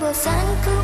bosanku